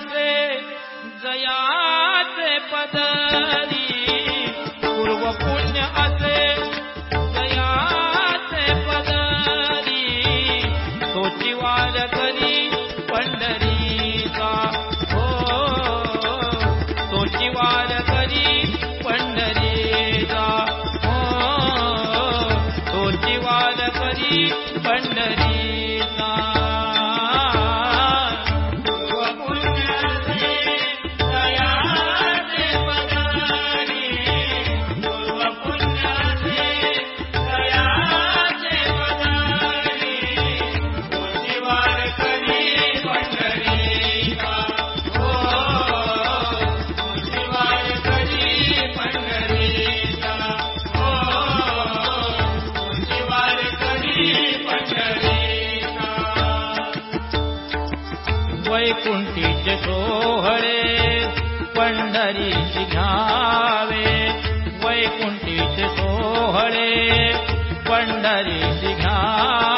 से वैकुंठी कुंठीचे पंडरी पंढरीची घ्यावे वैकुंठीचे सोहळे पंढरीची घ्यावे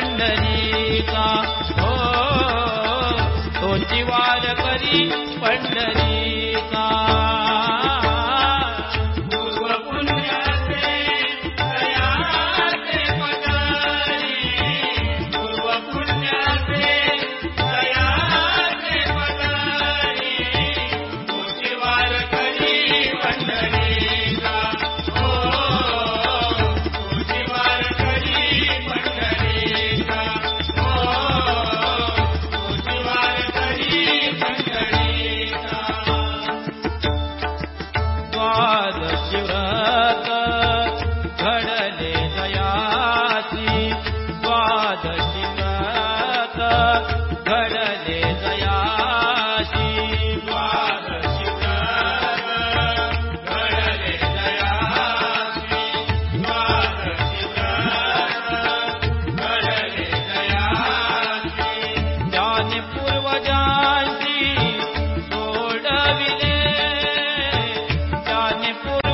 पण्डरीकावारपरि पण्डरी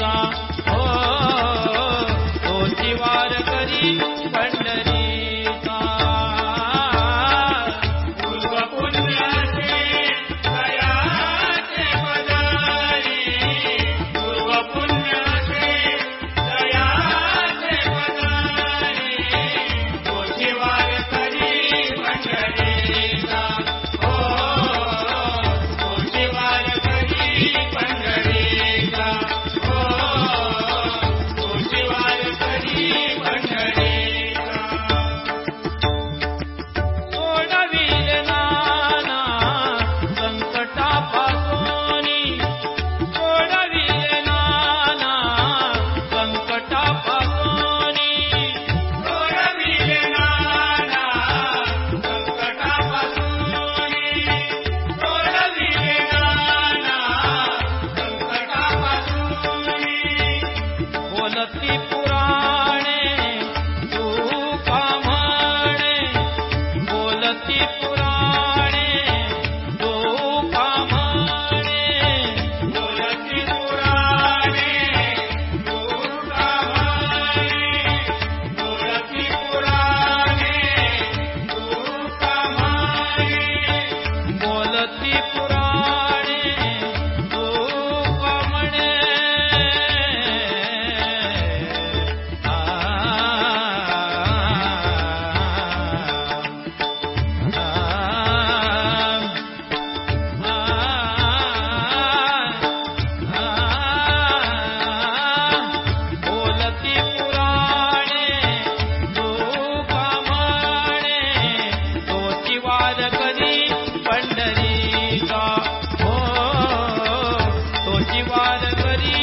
का हो पार्वती